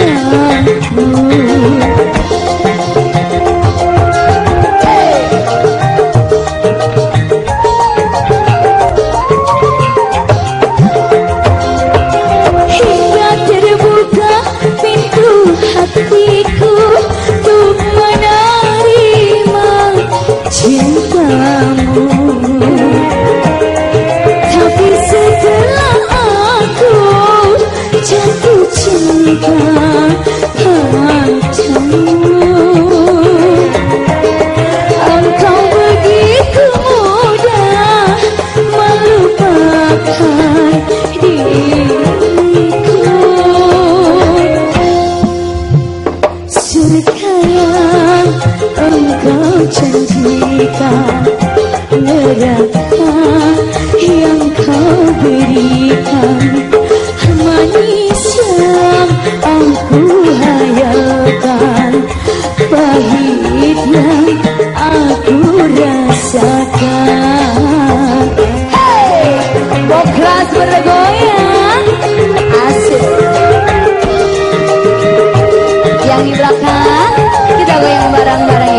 啊 yang di belakang. Kita goyang bareng-bareng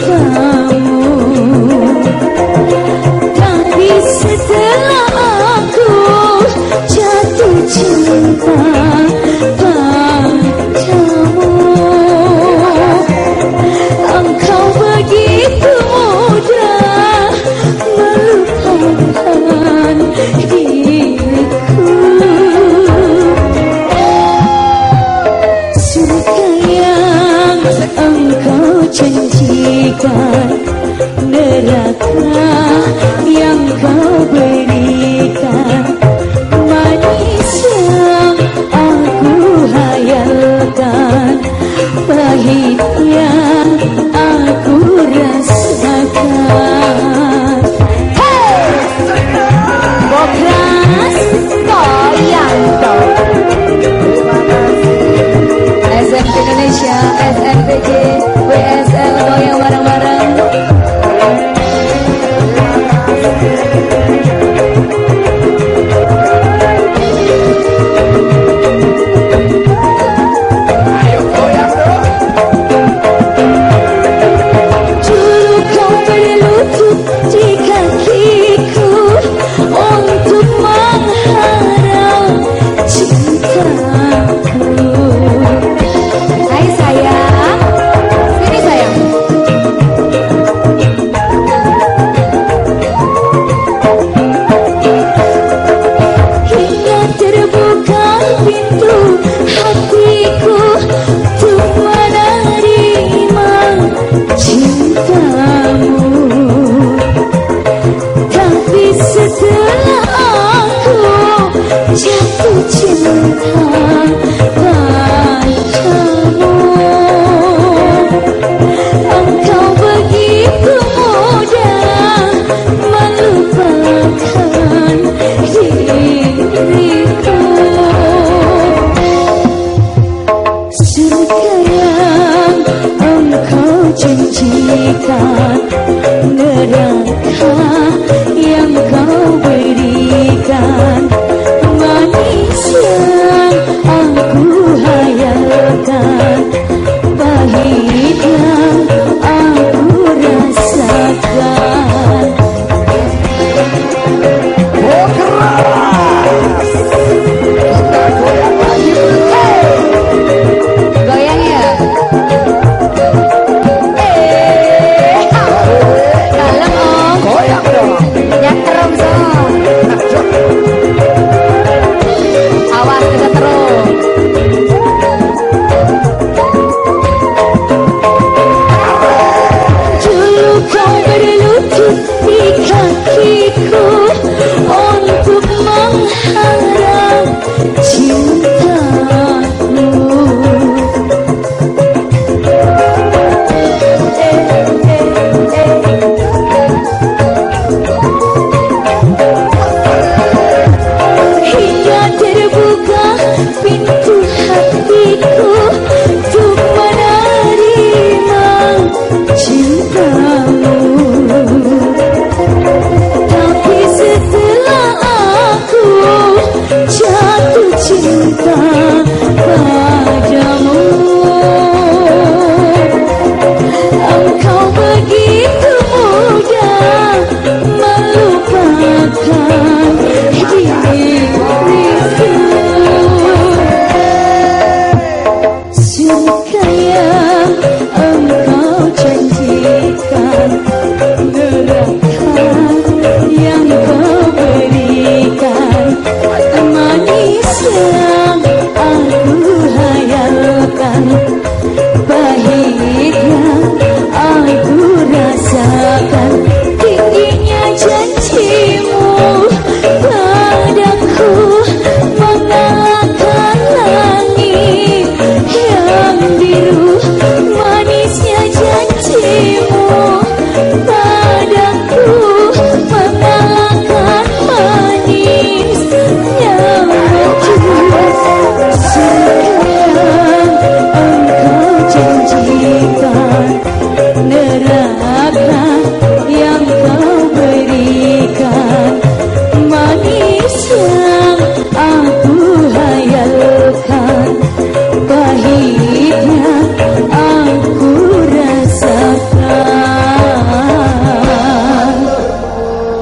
काम